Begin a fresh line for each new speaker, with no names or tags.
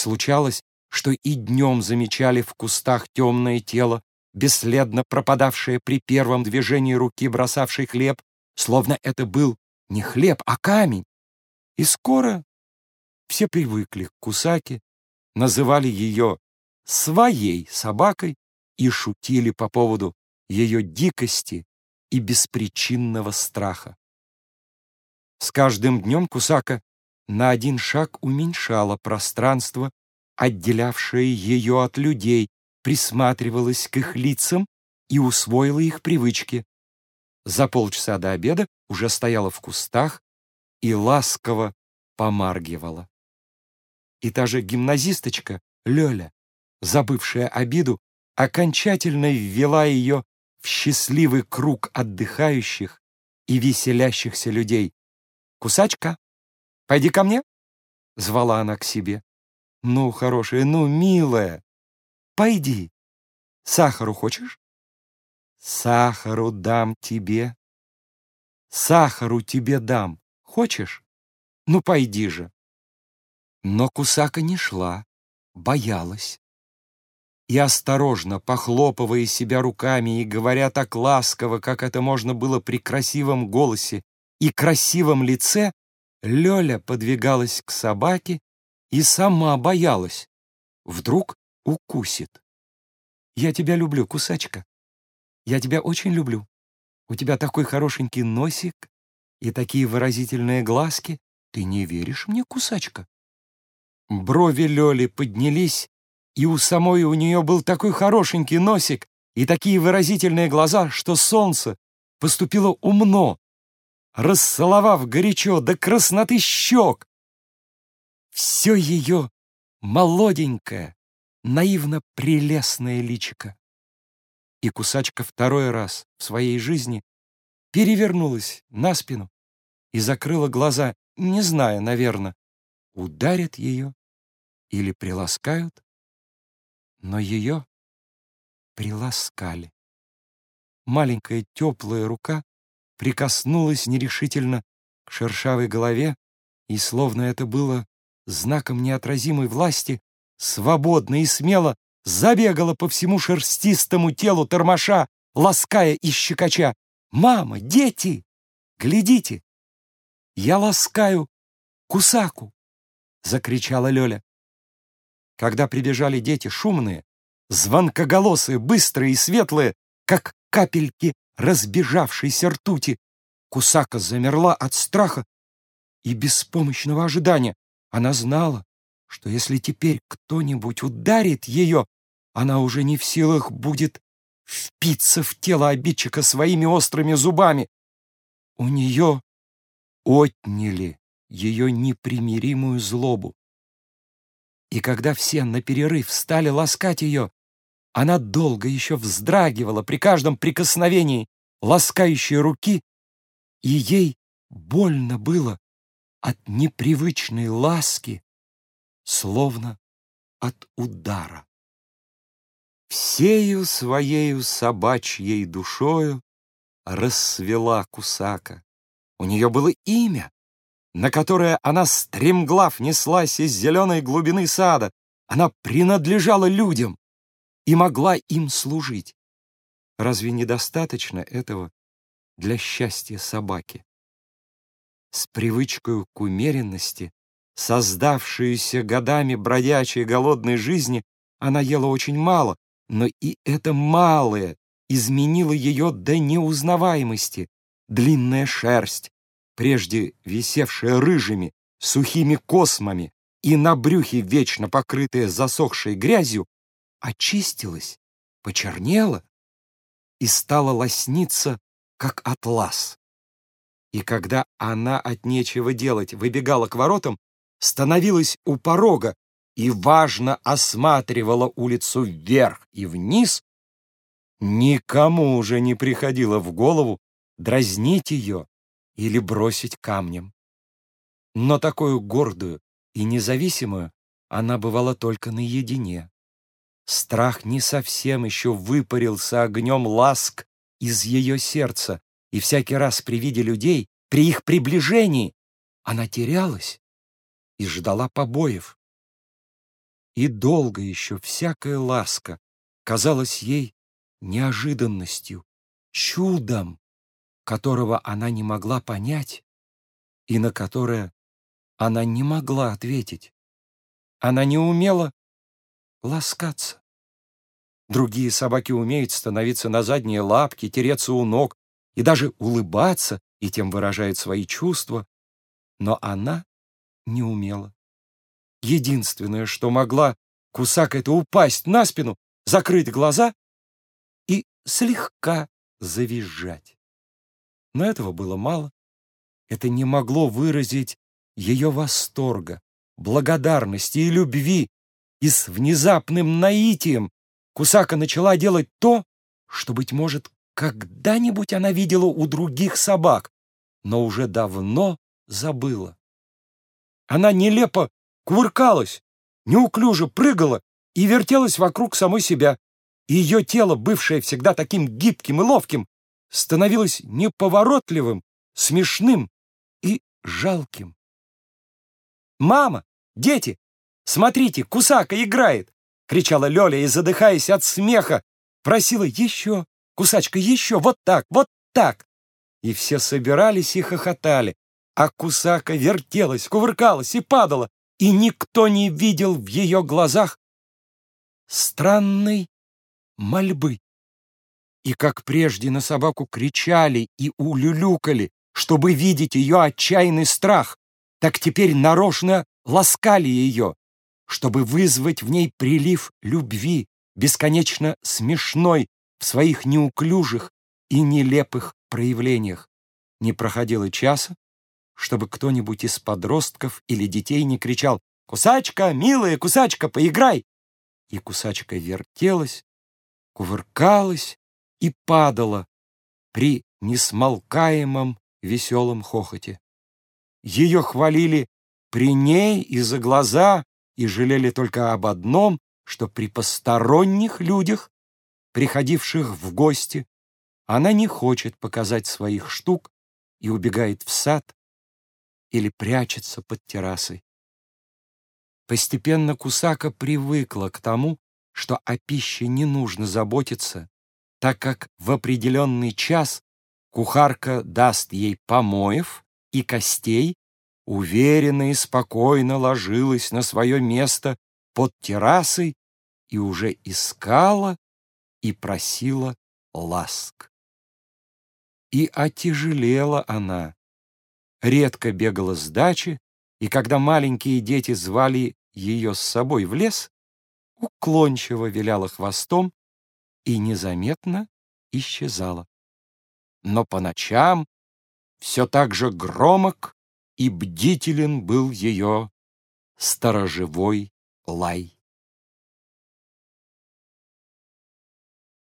Случалось, что и днем замечали в кустах темное тело, бесследно пропадавшее при первом движении руки, бросавшей хлеб, словно это был не хлеб, а камень. И скоро все привыкли к Кусаке, называли ее своей собакой и шутили по поводу ее дикости и беспричинного страха. С каждым днем Кусака на один шаг уменьшала пространство, отделявшее ее от людей, присматривалась к их лицам и усвоила их привычки. За полчаса до обеда уже стояла в кустах и ласково помаргивала. И та же гимназисточка Лёля, забывшая обиду, окончательно ввела ее в счастливый круг отдыхающих и веселящихся людей. «Кусачка, пойди ко мне!» — звала она к себе. «Ну, хорошая, ну, милая, пойди. Сахару хочешь?» «Сахару дам тебе. Сахару тебе дам. Хочешь? Ну, пойди же!» Но Кусака не шла, боялась. И осторожно, похлопывая себя руками и говоря так ласково, как это можно было при красивом голосе и красивом лице, Лёля подвигалась к собаке и сама боялась. Вдруг укусит. «Я тебя люблю, кусачка. Я тебя очень люблю. У тебя такой хорошенький носик и такие выразительные глазки. Ты не веришь мне, кусачка?» Брови Лёли поднялись, и у самой у нее был такой хорошенький носик и такие выразительные глаза, что солнце поступило умно, расцеловав горячо до красноты щек. Все ее молоденькое, наивно прелестное личико. И кусачка второй раз в своей жизни перевернулась на спину и закрыла глаза, не зная, наверное, ударят ее или приласкают, но ее приласкали. Маленькая теплая рука прикоснулась нерешительно к шершавой голове, и, словно это было знаком неотразимой власти, свободно и смело забегала по всему шерстистому телу тормоша, лаская и щекоча. «Мама! Дети! Глядите! Я ласкаю кусаку!» — закричала Лёля. Когда прибежали дети шумные, звонкоголосые, быстрые и светлые, как капельки разбежавшейся ртути, Кусака замерла от страха и беспомощного ожидания. Она знала, что если теперь кто-нибудь ударит ее, она уже не в силах будет впиться в тело обидчика своими острыми зубами. У нее отняли ее непримиримую злобу. И когда все на перерыв стали ласкать ее, она долго еще вздрагивала при каждом прикосновении ласкающей руки, и ей больно было от непривычной ласки, словно от удара. Всею своею собачьей душою расцвела Кусака. У нее было имя, на которое она стремглав неслась из зеленой глубины сада. Она принадлежала людям и могла им служить. Разве недостаточно этого для счастья собаки? С привычкой к умеренности, создавшуюся годами бродячей голодной жизни, она ела очень мало, но и это малое изменило ее до неузнаваемости. Длинная шерсть, прежде висевшая рыжими, сухими космами и на брюхе вечно покрытая засохшей грязью, очистилась, почернела и стала лосниться, как атлас. И когда она от нечего делать выбегала к воротам, становилась у порога и важно осматривала улицу вверх и вниз, никому уже не приходило в голову дразнить ее или бросить камнем. Но такую гордую и независимую она бывала только наедине. Страх не совсем еще выпарился огнем ласк из ее сердца, и всякий раз при виде людей, при их приближении, она терялась и ждала побоев. И долго еще всякая ласка казалась ей неожиданностью, чудом, которого она не могла понять и на которое она не могла ответить. Она не умела ласкаться. Другие собаки умеют становиться на задние лапки, тереться у ног и даже улыбаться, и тем выражают свои чувства. Но она не умела. Единственное, что могла Кусак, это упасть на спину, закрыть глаза и слегка завизжать. Но этого было мало. Это не могло выразить ее восторга, благодарности и любви, и с внезапным наитием Кусака начала делать то, что, быть может, когда-нибудь она видела у других собак, но уже давно забыла. Она нелепо кувыркалась, неуклюже прыгала и вертелась вокруг самой себя. Ее тело, бывшее всегда таким гибким и ловким, становилось неповоротливым, смешным и жалким. «Мама! Дети! Смотрите, Кусака играет!» — кричала Лёля и, задыхаясь от смеха, просила еще, Кусачка, еще, вот так, вот так. И все собирались и хохотали, а Кусака вертелась, кувыркалась и падала, и никто не видел в ее глазах странной мольбы. И как прежде на собаку кричали и улюлюкали, чтобы видеть ее отчаянный страх, так теперь нарочно ласкали ее, чтобы вызвать в ней прилив любви, бесконечно смешной в своих неуклюжих и нелепых проявлениях. Не проходило часа, чтобы кто-нибудь из подростков или детей не кричал «Кусачка, милая, кусачка, поиграй!» И кусачка вертелась, кувыркалась и падала при несмолкаемом веселом хохоте. Ее хвалили при ней и за глаза и жалели только об одном, что при посторонних людях, приходивших в гости, она не хочет показать своих штук и убегает в сад или прячется под террасой. Постепенно Кусака привыкла к тому, что о пище не нужно заботиться, так как в определенный час кухарка даст ей помоев и костей, уверенно и спокойно ложилась на свое место под террасой и уже искала и просила ласк. И отяжелела она, редко бегала с дачи, и когда маленькие дети звали ее с собой в лес, уклончиво виляла хвостом и незаметно исчезала. Но по ночам все так же громок и бдителен был ее сторожевой лай.